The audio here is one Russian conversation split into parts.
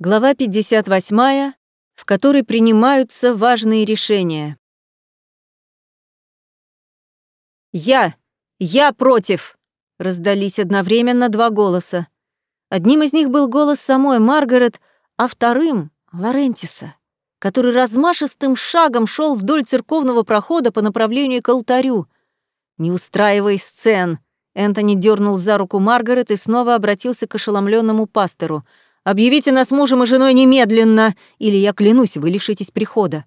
Глава 58, в которой принимаются важные решения. «Я! Я против!» — раздались одновременно два голоса. Одним из них был голос самой Маргарет, а вторым — Лорентиса, который размашистым шагом шел вдоль церковного прохода по направлению к алтарю. Не устраивай сцен, Энтони дернул за руку Маргарет и снова обратился к ошеломленному пастору — Объявите нас мужем и женой немедленно, или я клянусь, вы лишитесь прихода».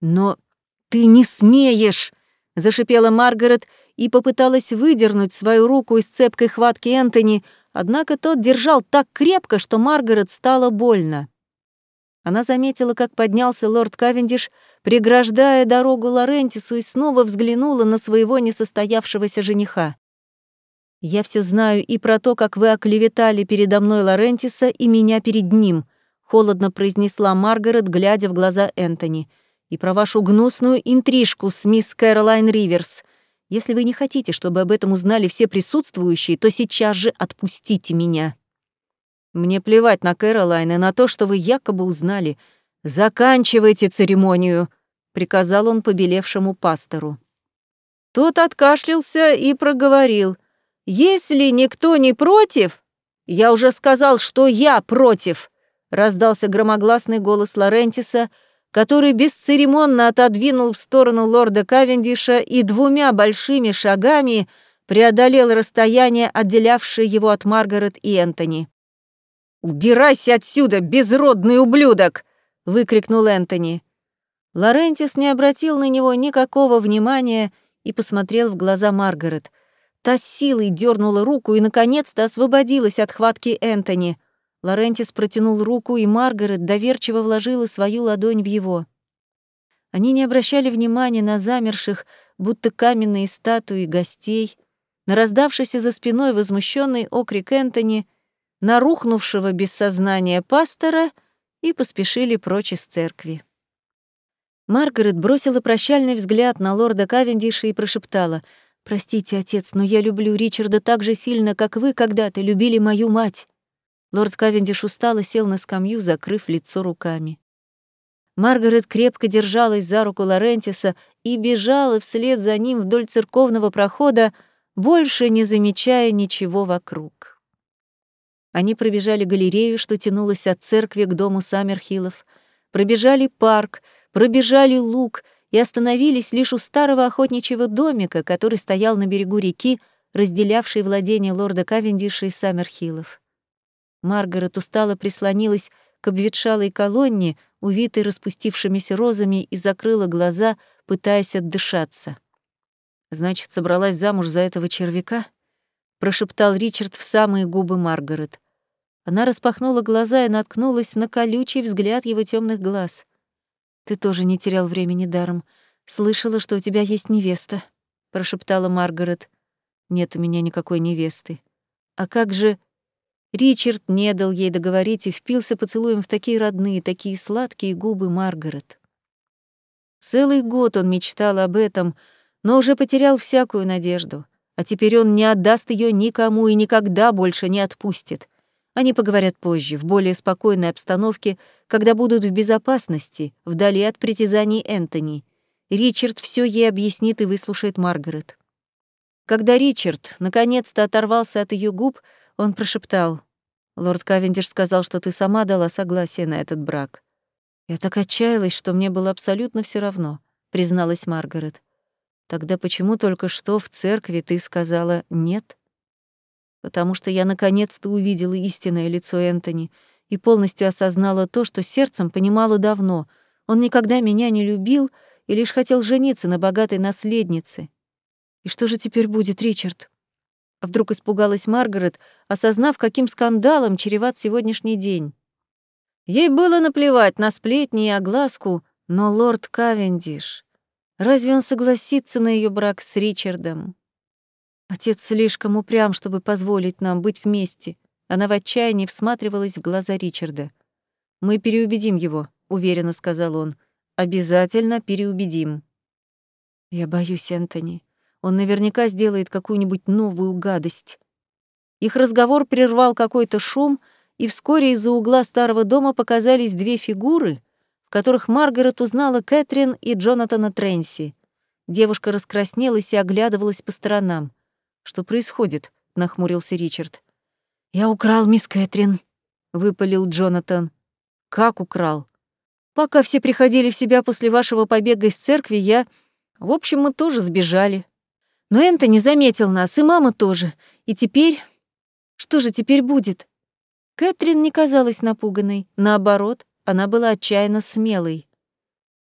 «Но ты не смеешь!» — зашипела Маргарет и попыталась выдернуть свою руку из цепкой хватки Энтони, однако тот держал так крепко, что Маргарет стало больно. Она заметила, как поднялся лорд Кавендиш, преграждая дорогу Лорентису, и снова взглянула на своего несостоявшегося жениха. Я все знаю и про то, как вы оклеветали передо мной Лорентиса и меня перед ним», — холодно произнесла Маргарет, глядя в глаза Энтони, «и про вашу гнусную интрижку с мисс Кэролайн Риверс. Если вы не хотите, чтобы об этом узнали все присутствующие, то сейчас же отпустите меня». «Мне плевать на Кэролайн и на то, что вы якобы узнали. Заканчивайте церемонию», — приказал он побелевшему пастору. Тот откашлялся и проговорил — «Если никто не против...» «Я уже сказал, что я против!» — раздался громогласный голос Лорентиса, который бесцеремонно отодвинул в сторону лорда Кавендиша и двумя большими шагами преодолел расстояние, отделявшее его от Маргарет и Энтони. «Убирайся отсюда, безродный ублюдок!» — выкрикнул Энтони. Лорентис не обратил на него никакого внимания и посмотрел в глаза Маргарет. Та силой дернула руку и, наконец-то, освободилась от хватки Энтони. Лорентис протянул руку, и Маргарет доверчиво вложила свою ладонь в его. Они не обращали внимания на замерших, будто каменные статуи гостей, на раздавшийся за спиной возмущенный окрик Энтони, на рухнувшего без сознания пастора и поспешили прочь из церкви. Маргарет бросила прощальный взгляд на лорда Кавендиша и прошептала — «Простите, отец, но я люблю Ричарда так же сильно, как вы когда-то любили мою мать». Лорд Кавендиш устало сел на скамью, закрыв лицо руками. Маргарет крепко держалась за руку Лорентиса и бежала вслед за ним вдоль церковного прохода, больше не замечая ничего вокруг. Они пробежали галерею, что тянулась от церкви к дому Саммерхиллов, пробежали парк, пробежали луг — и остановились лишь у старого охотничьего домика, который стоял на берегу реки, разделявшей владение лорда Кавендиша и Саммерхиллов. Маргарет устало прислонилась к обветшалой колонне, увитой распустившимися розами, и закрыла глаза, пытаясь отдышаться. «Значит, собралась замуж за этого червяка?» — прошептал Ричард в самые губы Маргарет. Она распахнула глаза и наткнулась на колючий взгляд его темных глаз. «Ты тоже не терял времени даром. Слышала, что у тебя есть невеста», — прошептала Маргарет. «Нет у меня никакой невесты». «А как же...» Ричард не дал ей договорить и впился поцелуем в такие родные, такие сладкие губы Маргарет. Целый год он мечтал об этом, но уже потерял всякую надежду. А теперь он не отдаст ее никому и никогда больше не отпустит. Они поговорят позже, в более спокойной обстановке, когда будут в безопасности, вдали от притязаний Энтони. Ричард все ей объяснит и выслушает Маргарет. Когда Ричард наконец-то оторвался от ее губ, он прошептал. «Лорд Кавендиш сказал, что ты сама дала согласие на этот брак». «Я так отчаялась, что мне было абсолютно все равно», — призналась Маргарет. «Тогда почему только что в церкви ты сказала «нет»?» Потому что я наконец-то увидела истинное лицо Энтони и полностью осознала то, что сердцем понимала давно. Он никогда меня не любил и лишь хотел жениться на богатой наследнице. И что же теперь будет, Ричард? Вдруг испугалась Маргарет, осознав, каким скандалом чреват сегодняшний день. Ей было наплевать на сплетни и огласку, но лорд Кавендиш... Разве он согласится на ее брак с Ричардом? Отец слишком упрям, чтобы позволить нам быть вместе. Она в отчаянии всматривалась в глаза Ричарда. «Мы переубедим его», — уверенно сказал он. «Обязательно переубедим». «Я боюсь, Энтони. Он наверняка сделает какую-нибудь новую гадость». Их разговор прервал какой-то шум, и вскоре из-за угла старого дома показались две фигуры, в которых Маргарет узнала Кэтрин и Джонатана Тренси. Девушка раскраснелась и оглядывалась по сторонам. «Что происходит?» — нахмурился Ричард. «Я украл мисс Кэтрин», — выпалил Джонатан. «Как украл?» «Пока все приходили в себя после вашего побега из церкви, я... В общем, мы тоже сбежали. Но Энтони заметил нас, и мама тоже. И теперь... Что же теперь будет?» Кэтрин не казалась напуганной. Наоборот, она была отчаянно смелой.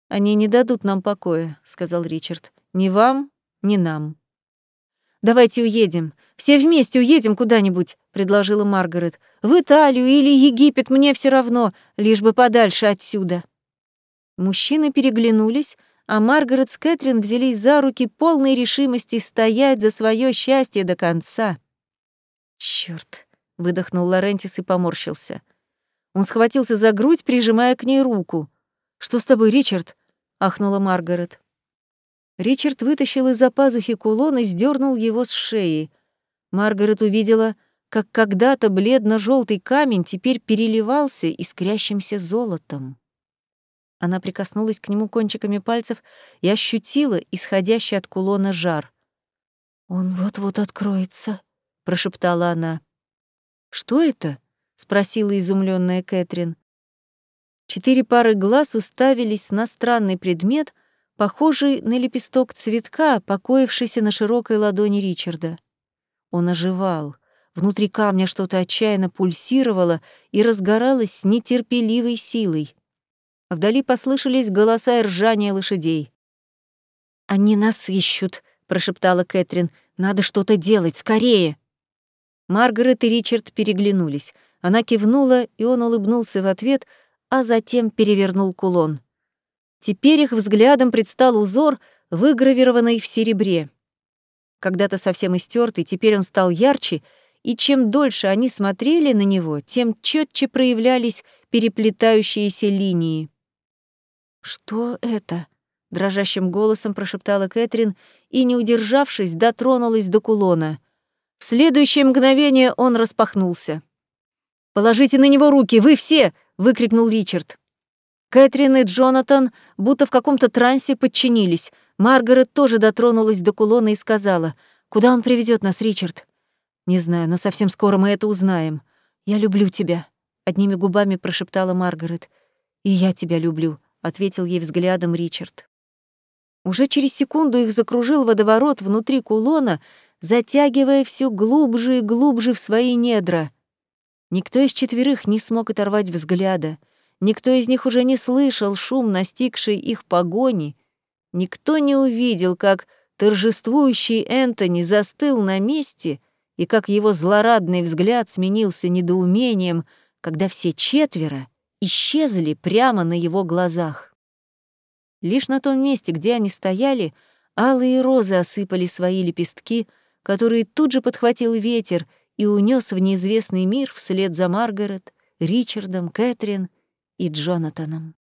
«Они не дадут нам покоя», — сказал Ричард. «Ни вам, ни нам». «Давайте уедем. Все вместе уедем куда-нибудь», — предложила Маргарет. «В Италию или Египет, мне все равно, лишь бы подальше отсюда». Мужчины переглянулись, а Маргарет с Кэтрин взялись за руки полной решимости стоять за свое счастье до конца. Черт! выдохнул Лорентис и поморщился. Он схватился за грудь, прижимая к ней руку. «Что с тобой, Ричард?» — ахнула Маргарет. Ричард вытащил из-за пазухи кулон и сдернул его с шеи. Маргарет увидела, как когда-то бледно желтый камень теперь переливался искрящимся золотом. Она прикоснулась к нему кончиками пальцев и ощутила исходящий от кулона жар. «Он вот-вот откроется», — прошептала она. «Что это?» — спросила изумленная Кэтрин. Четыре пары глаз уставились на странный предмет, похожий на лепесток цветка, покоившийся на широкой ладони Ричарда. Он оживал. Внутри камня что-то отчаянно пульсировало и разгоралось с нетерпеливой силой. Вдали послышались голоса и ржания лошадей. «Они нас ищут», — прошептала Кэтрин. «Надо что-то делать, скорее!» Маргарет и Ричард переглянулись. Она кивнула, и он улыбнулся в ответ, а затем перевернул кулон. Теперь их взглядом предстал узор, выгравированный в серебре. Когда-то совсем истертый, теперь он стал ярче, и чем дольше они смотрели на него, тем четче проявлялись переплетающиеся линии. «Что это?» — дрожащим голосом прошептала Кэтрин и, не удержавшись, дотронулась до кулона. В следующее мгновение он распахнулся. «Положите на него руки, вы все!» — выкрикнул Ричард. Кэтрин и Джонатан будто в каком-то трансе подчинились. Маргарет тоже дотронулась до кулона и сказала, «Куда он приведет нас, Ричард?» «Не знаю, но совсем скоро мы это узнаем. Я люблю тебя», — одними губами прошептала Маргарет. «И я тебя люблю», — ответил ей взглядом Ричард. Уже через секунду их закружил водоворот внутри кулона, затягивая все глубже и глубже в свои недра. Никто из четверых не смог оторвать взгляда, никто из них уже не слышал шум настигшей их погони, никто не увидел, как торжествующий Энтони застыл на месте и как его злорадный взгляд сменился недоумением, когда все четверо — исчезли прямо на его глазах. Лишь на том месте, где они стояли, алые розы осыпали свои лепестки, которые тут же подхватил ветер и унес в неизвестный мир вслед за Маргарет, Ричардом, Кэтрин и Джонатаном.